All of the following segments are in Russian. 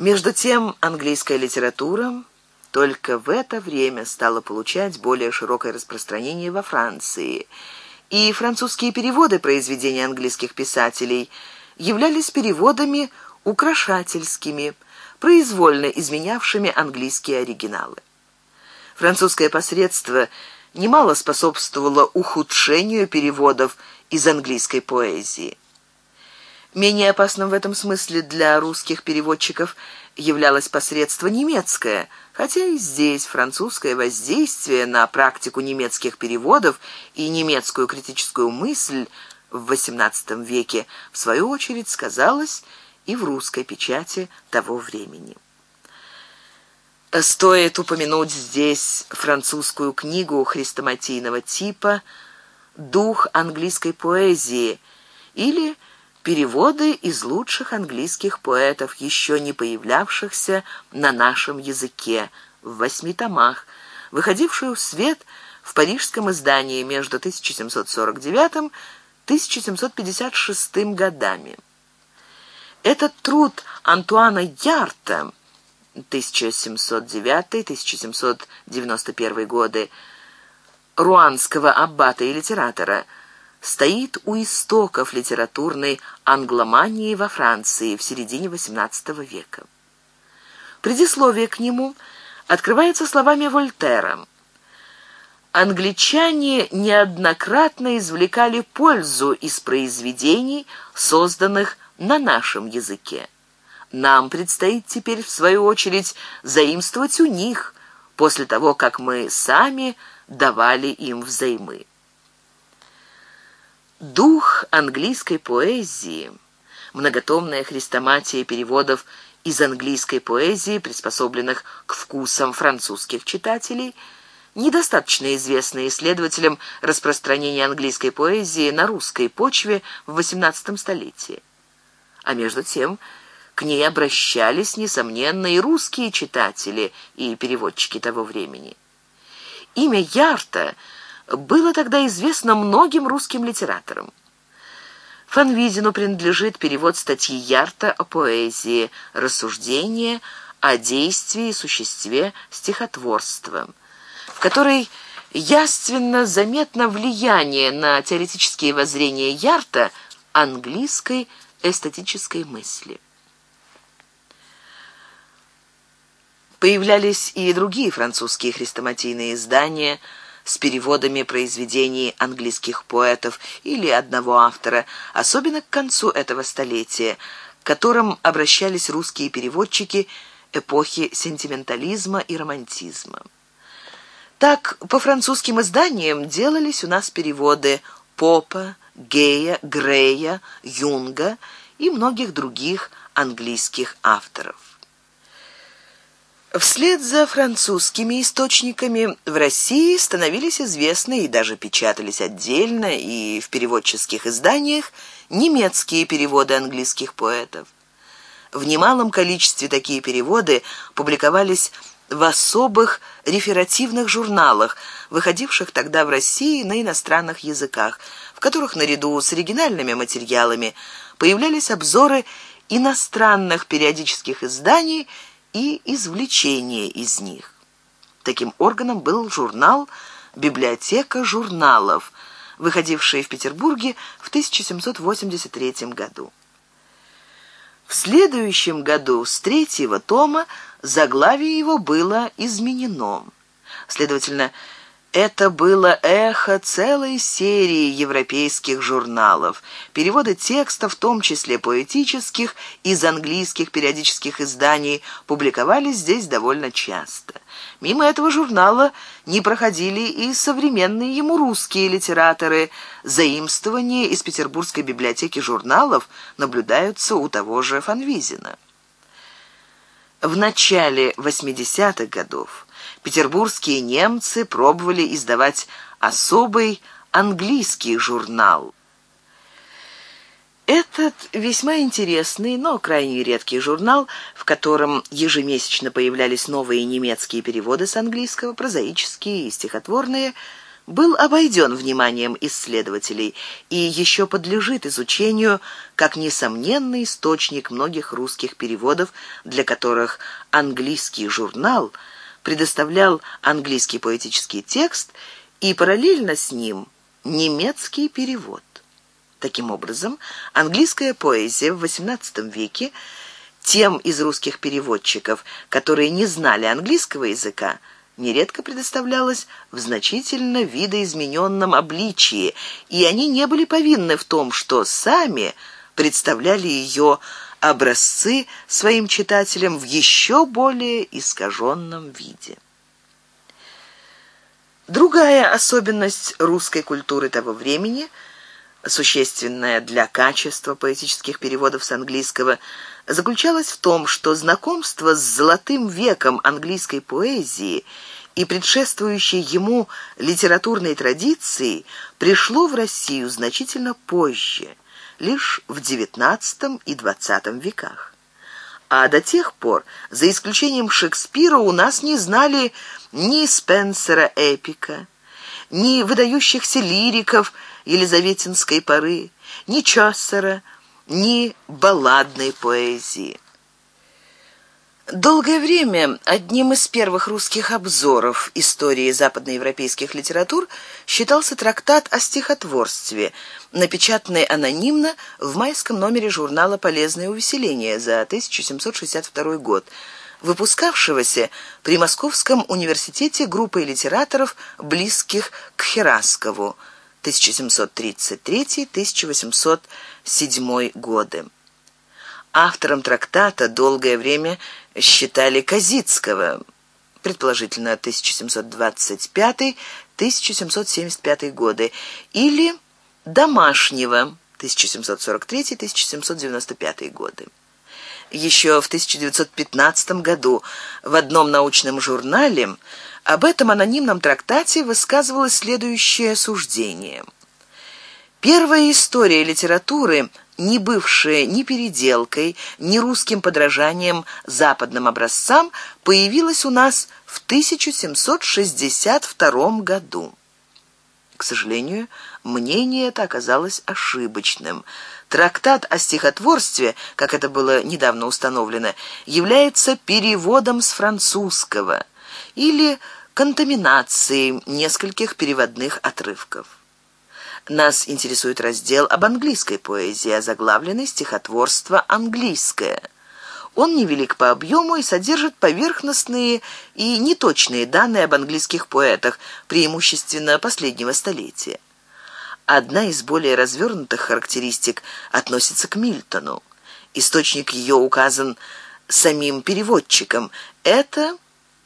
Между тем, английская литература только в это время стала получать более широкое распространение во Франции, и французские переводы произведений английских писателей являлись переводами украшательскими, произвольно изменявшими английские оригиналы. Французское посредство немало способствовало ухудшению переводов из английской поэзии. Менее опасным в этом смысле для русских переводчиков являлось посредство немецкое, хотя и здесь французское воздействие на практику немецких переводов и немецкую критическую мысль в XVIII веке в свою очередь сказалось и в русской печати того времени. Стоит упомянуть здесь французскую книгу хрестоматийного типа «Дух английской поэзии» или «Дух переводы из лучших английских поэтов, еще не появлявшихся на нашем языке, в восьми томах, выходившую в свет в парижском издании между 1749-1756 годами. Этот труд Антуана Ярта 1709-1791 годы руанского аббата и литератора – стоит у истоков литературной англомании во Франции в середине XVIII века. Предисловие к нему открывается словами Вольтера. Англичане неоднократно извлекали пользу из произведений, созданных на нашем языке. Нам предстоит теперь, в свою очередь, заимствовать у них, после того, как мы сами давали им взаймы дух английской поэзии, многотомная хрестоматия переводов из английской поэзии, приспособленных к вкусам французских читателей, недостаточно известно исследователям распространения английской поэзии на русской почве в XVIII столетии. А между тем, к ней обращались, несомненно, и русские читатели, и переводчики того времени. Имя Ярта – было тогда известно многим русским литераторам. Фанвизину принадлежит перевод статьи Ярта о поэзии «Рассуждение о действии и существе стихотворства», в которой яственно заметно влияние на теоретические воззрения Ярта английской эстетической мысли. Появлялись и другие французские хрестоматийные издания – с переводами произведений английских поэтов или одного автора, особенно к концу этого столетия, к которым обращались русские переводчики эпохи сентиментализма и романтизма. Так, по французским изданиям делались у нас переводы Попа, Гея, Грея, Юнга и многих других английских авторов. Вслед за французскими источниками в России становились известны и даже печатались отдельно и в переводческих изданиях немецкие переводы английских поэтов. В немалом количестве такие переводы публиковались в особых реферативных журналах, выходивших тогда в России на иностранных языках, в которых наряду с оригинальными материалами появлялись обзоры иностранных периодических изданий и извлечение из них. Таким органом был журнал «Библиотека журналов», выходивший в Петербурге в 1783 году. В следующем году с третьего тома заглавие его было изменено. Следовательно, это было эхо целой серии европейских журналов, переводы текста, в том числе поэтических, из английских периодических изданий, публиковались здесь довольно часто. Мимо этого журнала не проходили и современные ему русские литераторы. Заимствования из Петербургской библиотеки журналов наблюдаются у того же Фанвизина. В начале 80-х годов петербургские немцы пробовали издавать особый английский журнал. Этот весьма интересный, но крайне редкий журнал, в котором ежемесячно появлялись новые немецкие переводы с английского, прозаические и стихотворные, был обойден вниманием исследователей и еще подлежит изучению как несомненный источник многих русских переводов, для которых английский журнал – предоставлял английский поэтический текст и параллельно с ним немецкий перевод. Таким образом, английская поэзия в XVIII веке тем из русских переводчиков, которые не знали английского языка, нередко предоставлялась в значительно видоизмененном обличии, и они не были повинны в том, что сами представляли ее образцы своим читателям в еще более искаженном виде. Другая особенность русской культуры того времени, существенная для качества поэтических переводов с английского, заключалась в том, что знакомство с золотым веком английской поэзии и предшествующей ему литературной традиции пришло в Россию значительно позже, лишь в XIX и XX веках. А до тех пор, за исключением Шекспира, у нас не знали ни Спенсера Эпика, ни выдающихся лириков Елизаветинской поры, ни Чосера, ни балладной поэзии. Долгое время одним из первых русских обзоров истории западноевропейских литератур считался трактат о стихотворстве, напечатанный анонимно в майском номере журнала «Полезное увеселение» за 1762 год, выпускавшегося при Московском университете группой литераторов, близких к Хераскову 1733-1807 годы. Автором трактата долгое время считали Козицкого, предположительно 1725-1775 годы, или Домашнего 1743-1795 годы. Еще в 1915 году в одном научном журнале об этом анонимном трактате высказывалось следующее суждение. Первая история литературы – не бывшее ни переделкой, ни русским подражанием западным образцам, появилась у нас в 1762 году. К сожалению, мнение это оказалось ошибочным. Трактат о стихотворстве, как это было недавно установлено, является переводом с французского или контаминацией нескольких переводных отрывков. Нас интересует раздел об английской поэзии, озаглавленный «Стихотворство английское». Он невелик по объему и содержит поверхностные и неточные данные об английских поэтах, преимущественно последнего столетия. Одна из более развернутых характеристик относится к Мильтону. Источник ее указан самим переводчиком. Это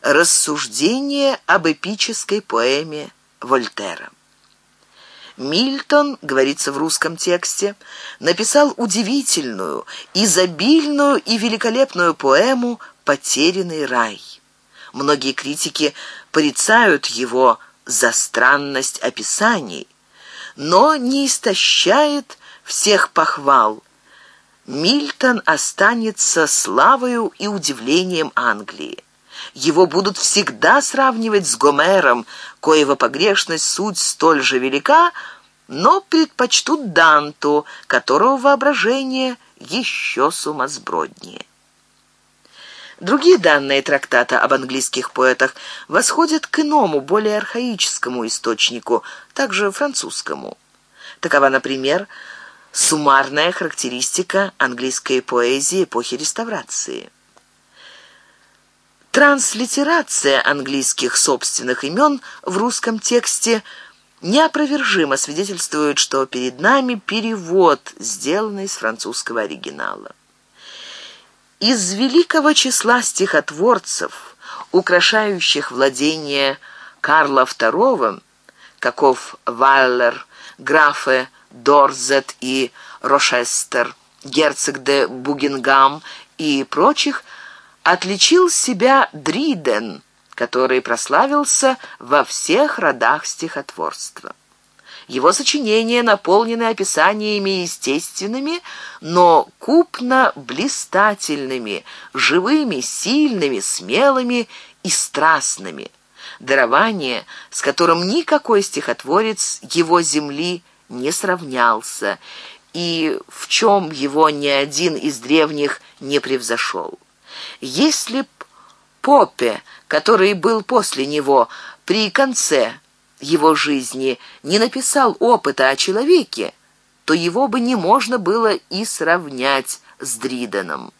рассуждение об эпической поэме Вольтера. Мильтон, говорится в русском тексте, написал удивительную, изобильную и великолепную поэму «Потерянный рай». Многие критики порицают его за странность описаний, но не истощает всех похвал. Мильтон останется славою и удивлением Англии его будут всегда сравнивать с Гомером, коего погрешность суть столь же велика, но предпочтут Данту, которого воображение еще сумасброднее. Другие данные трактата об английских поэтах восходят к иному, более архаическому источнику, также французскому. Такова, например, суммарная характеристика английской поэзии эпохи реставрации. Транслитерация английских собственных имен в русском тексте неопровержимо свидетельствует, что перед нами перевод, сделанный с французского оригинала. Из великого числа стихотворцев, украшающих владение Карла II, каков Валлер, графы Дорзет и Рошестер, герцог де Бугенгам и прочих – отличил себя Дриден, который прославился во всех родах стихотворства. Его сочинения наполнены описаниями естественными, но купно блистательными, живыми, сильными, смелыми и страстными. Дарование, с которым никакой стихотворец его земли не сравнялся, и в чем его ни один из древних не превзошел. Если б Попе, который был после него, при конце его жизни не написал опыта о человеке, то его бы не можно было и сравнять с Дриденом.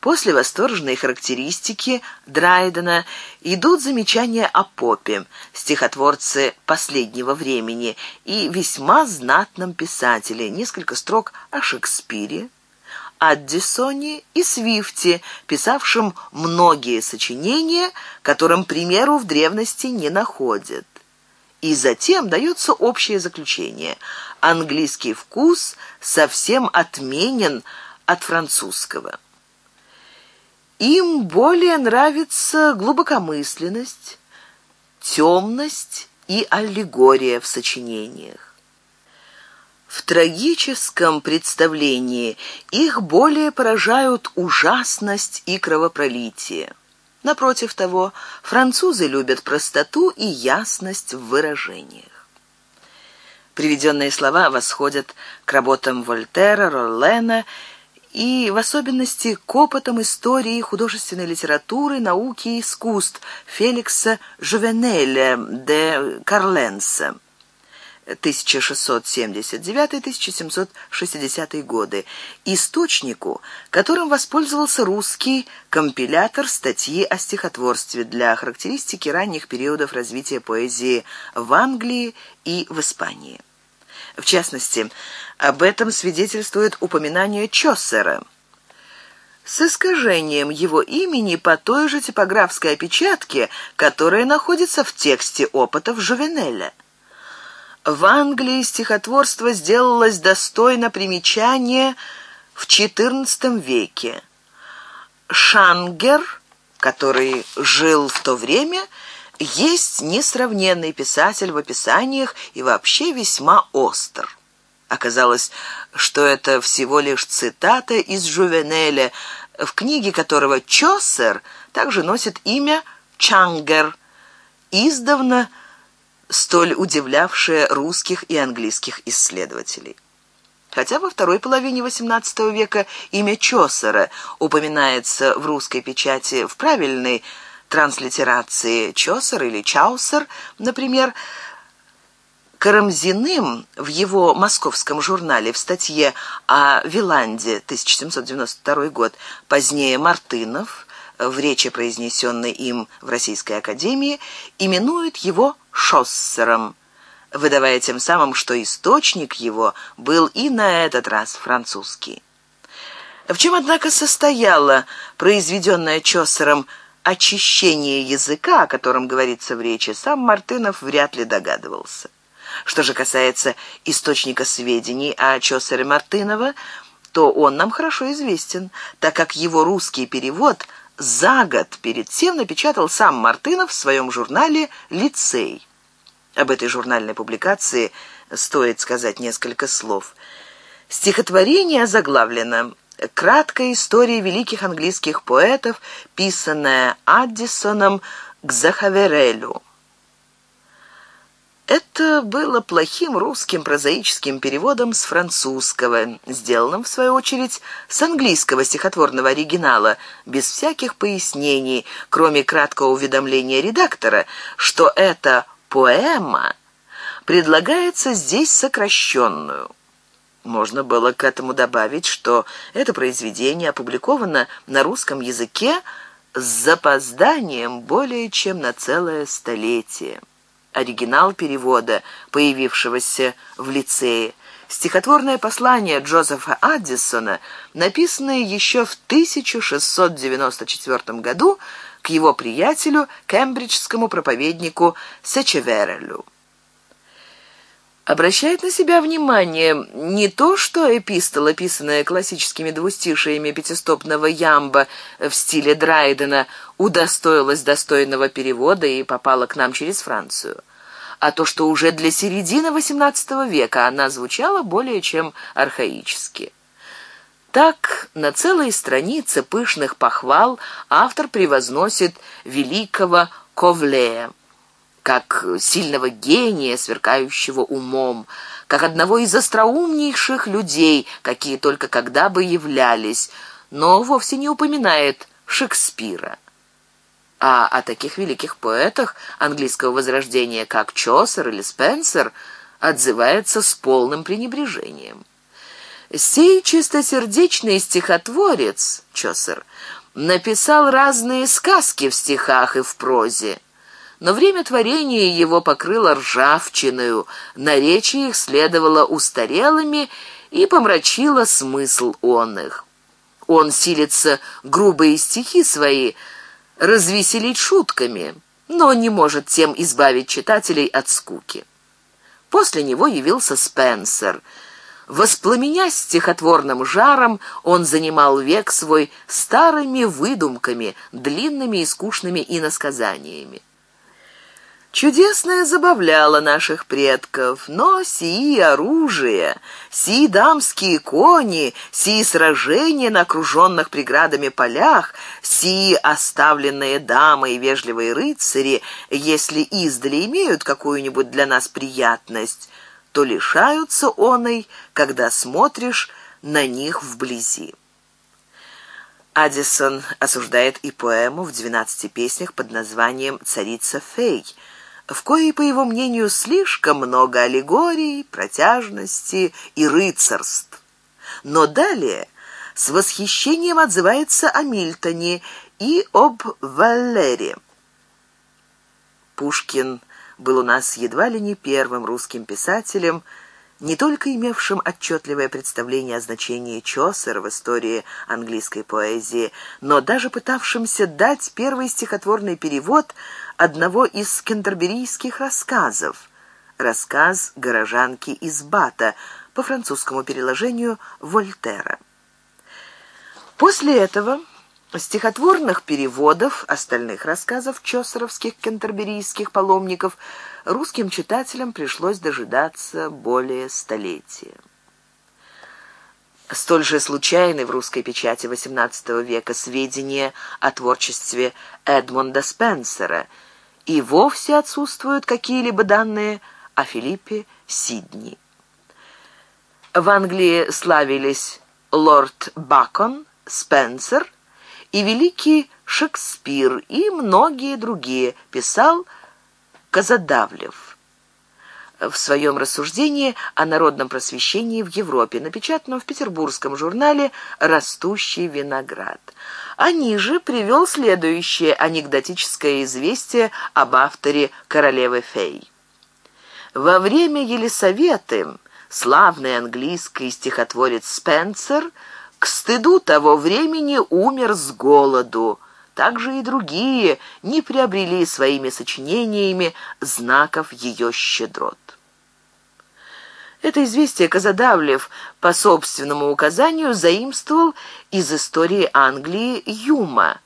После восторженной характеристики Драйдена идут замечания о Попе, стихотворце последнего времени и весьма знатном писателе, несколько строк о Шекспире, Аддисоне и Свифте, писавшим многие сочинения, которым примеру в древности не находят. И затем дается общее заключение. Английский вкус совсем отменен от французского. Им более нравится глубокомысленность, темность и аллегория в сочинениях. В трагическом представлении их более поражают ужасность и кровопролитие. Напротив того, французы любят простоту и ясность в выражениях. Приведенные слова восходят к работам Вольтера, Роллена и в особенности к опытам истории художественной литературы, науки и искусств Феликса Жувенеля де Карленса. 1679-1760 годы, источнику, которым воспользовался русский компилятор статьи о стихотворстве для характеристики ранних периодов развития поэзии в Англии и в Испании. В частности, об этом свидетельствует упоминание Чосера – с искажением его имени по той же типографской опечатке, которая находится в тексте опытов Жувенеля. В Англии стихотворство сделалось достойно примечания в XIV веке. Шангер, который жил в то время, есть несравненный писатель в описаниях и вообще весьма остр. Оказалось, что это всего лишь цитата из Жувенеля, в книге которого Чосер также носит имя Чангер, издавна – столь удивлявшее русских и английских исследователей. Хотя во второй половине XVIII века имя Чосера упоминается в русской печати в правильной транслитерации Чосер или Чаусер, например, Карамзиным в его московском журнале в статье о Виланде 1792 год, позднее Мартынов, в речи, произнесенной им в Российской Академии, именует его Шоссером, выдавая тем самым, что источник его был и на этот раз французский. В чем, однако, состояло произведенное Чоссером очищение языка, о котором говорится в речи, сам Мартынов вряд ли догадывался. Что же касается источника сведений о Чосере Мартынова, то он нам хорошо известен, так как его русский перевод за год перед тем напечатал сам Мартынов в своем журнале «Лицей». Об этой журнальной публикации стоит сказать несколько слов. Стихотворение заглавлено «Краткая история великих английских поэтов, писанная Аддисоном к Захаверелю». Это было плохим русским прозаическим переводом с французского, сделанным, в свою очередь, с английского стихотворного оригинала, без всяких пояснений, кроме краткого уведомления редактора, что это поэма предлагается здесь сокращенную. Можно было к этому добавить, что это произведение опубликовано на русском языке с запозданием более чем на целое столетие. Оригинал перевода, появившегося в лицее, стихотворное послание Джозефа Аддисона, написанное еще в 1694 году к его приятелю, кембриджскому проповеднику Сечеверелю. Обращает на себя внимание не то, что эпистола, писанная классическими двустишиями пятистопного ямба в стиле Драйдена, удостоилась достойного перевода и попала к нам через Францию, а то, что уже для середины XVIII века она звучала более чем архаически. Так, на целой странице пышных похвал автор превозносит великого Ковлея как сильного гения, сверкающего умом, как одного из остроумнейших людей, какие только когда бы являлись, но вовсе не упоминает Шекспира. А о таких великих поэтах английского возрождения, как Чосер или Спенсер, отзывается с полным пренебрежением. Сей чистосердечный стихотворец, Чосер, написал разные сказки в стихах и в прозе, но время творения его покрыло ржавчиною, наречие их следовало устарелыми и помрачило смысл он их. Он силится грубые стихи свои развеселить шутками, но не может тем избавить читателей от скуки. После него явился Спенсер — Воспламенясь стихотворным жаром, он занимал век свой старыми выдумками, длинными и скучными иносказаниями. Чудесное забавляло наших предков, но сии оружие, сии дамские кони, сии сражения на окруженных преградами полях, сии оставленные дамы и вежливые рыцари, если издали имеют какую-нибудь для нас приятность — то лишаются оной, когда смотришь на них вблизи. Аддисон осуждает и поэму в 12 песнях под названием «Царица Фей», в коей, по его мнению, слишком много аллегорий, протяжности и рыцарств. Но далее с восхищением отзывается о Мильтоне и об Валере. Пушкин – был у нас едва ли не первым русским писателем, не только имевшим отчетливое представление о значении Чосера в истории английской поэзии, но даже пытавшимся дать первый стихотворный перевод одного из кентерберийских рассказов «Рассказ горожанки из Бата» по французскому переложению Вольтера. После этого Стихотворных переводов остальных рассказов чосеровских кентерберийских паломников русским читателям пришлось дожидаться более столетия. Столь же случайны в русской печати XVIII века сведения о творчестве Эдмонда Спенсера, и вовсе отсутствуют какие-либо данные о Филиппе Сидни. В Англии славились лорд Бакон, Спенсер – и великий Шекспир, и многие другие, писал Казадавлев в своем рассуждении о народном просвещении в Европе, напечатанном в петербургском журнале «Растущий виноград». А ниже привел следующее анекдотическое известие об авторе «Королевы фей». Во время Елисаветы славный английский стихотворец Спенсер – к стыду того времени умер с голоду. Также и другие не приобрели своими сочинениями знаков ее щедрот. Это известие Казадавлев по собственному указанию заимствовал из истории Англии Юма.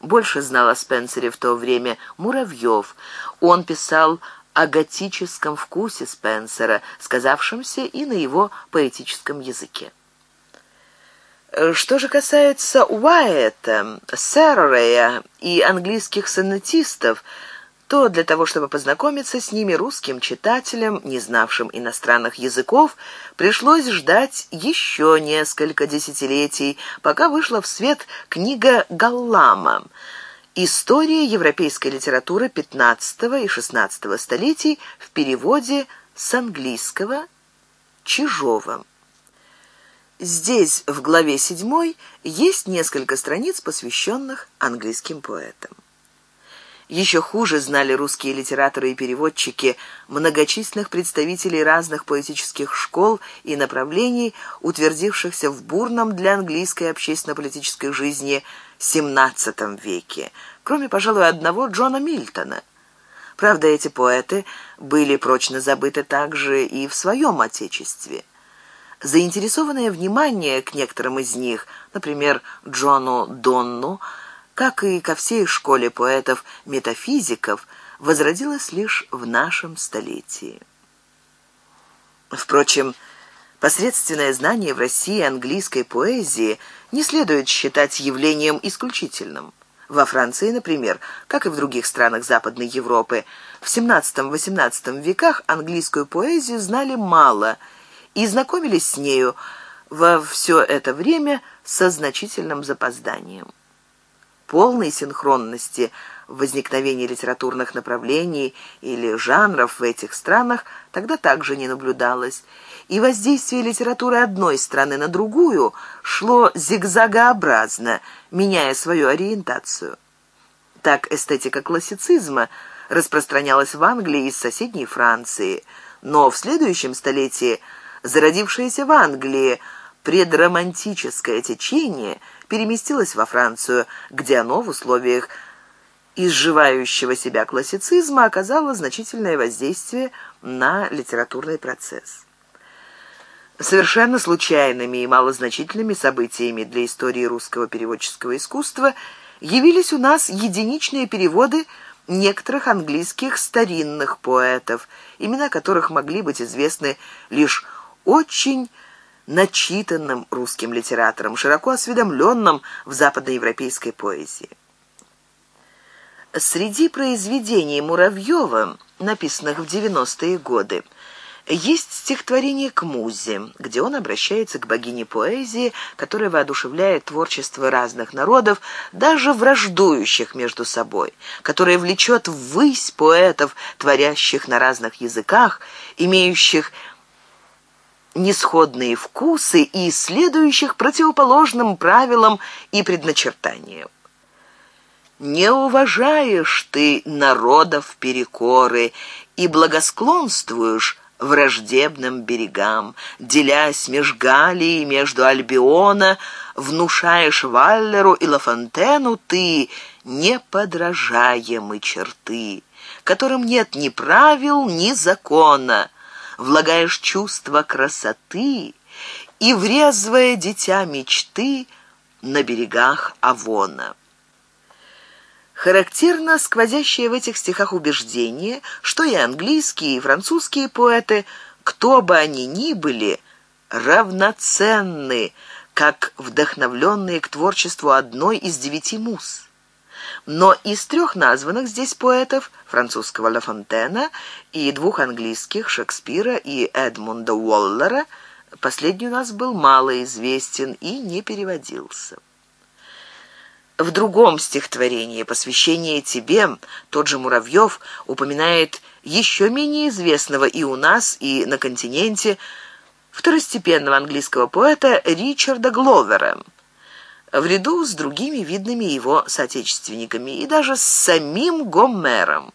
Больше знал о Спенсере в то время Муравьев. Он писал о готическом вкусе Спенсера, сказавшемся и на его поэтическом языке. Э, что же касается Уайета, Сэррея и английских сонетистов, то для того, чтобы познакомиться с ними русским читателем, не знавшим иностранных языков, пришлось ждать еще несколько десятилетий, пока вышла в свет книга «Галлама». «История европейской литературы XV и XVI столетий» в переводе с английского Чижовым. Здесь, в главе 7, есть несколько страниц, посвященных английским поэтам. Еще хуже знали русские литераторы и переводчики многочисленных представителей разных поэтических школ и направлений, утвердившихся в бурном для английской общественно-политической жизни XVII веке, кроме, пожалуй, одного Джона Мильтона. Правда, эти поэты были прочно забыты также и в своем отечестве – заинтересованное внимание к некоторым из них, например, Джону Донну, как и ко всей школе поэтов-метафизиков, возродилось лишь в нашем столетии. Впрочем, посредственное знание в России английской поэзии не следует считать явлением исключительным. Во Франции, например, как и в других странах Западной Европы, в XVII-XVIII веках английскую поэзию знали мало – и знакомились с нею во все это время со значительным запозданием. Полной синхронности возникновения литературных направлений или жанров в этих странах тогда также не наблюдалось, и воздействие литературы одной страны на другую шло зигзагообразно, меняя свою ориентацию. Так эстетика классицизма распространялась в Англии из соседней Франции, но в следующем столетии – Зародившееся в Англии предромантическое течение переместилось во Францию, где оно в условиях изживающего себя классицизма оказало значительное воздействие на литературный процесс. Совершенно случайными и малозначительными событиями для истории русского переводческого искусства явились у нас единичные переводы некоторых английских старинных поэтов, имена которых могли быть известны лишь очень начитанным русским литератором, широко осведомленным в западноевропейской поэзии. Среди произведений Муравьева, написанных в 90-е годы, есть стихотворение к музе, где он обращается к богине поэзии, которая воодушевляет творчество разных народов, даже враждующих между собой, которая влечет ввысь поэтов, творящих на разных языках, имеющих несходные вкусы и следующих противоположным правилам и предначертаниям. Не уважаешь ты народов перекоры и благосклонствуешь враждебным берегам, делясь меж Галией, между Альбиона, внушаешь Валлеру и Лафонтену ты неподражаемы черты, которым нет ни правил, ни закона, влагаешь чувство красоты и врезвое дитя мечты на берегах Авона. Характерно сквозящее в этих стихах убеждение, что и английские, и французские поэты, кто бы они ни были, равноценны, как вдохновленные к творчеству одной из девяти мус. Но из трех названных здесь поэтов, французского Ла Фонтена и двух английских, Шекспира и Эдмунда Уоллера, последний у нас был малоизвестен и не переводился. В другом стихотворении «Посвящение тебе» тот же Муравьев упоминает еще менее известного и у нас, и на континенте второстепенного английского поэта Ричарда Гловера – в ряду с другими видными его соотечественниками и даже с самим Гомером.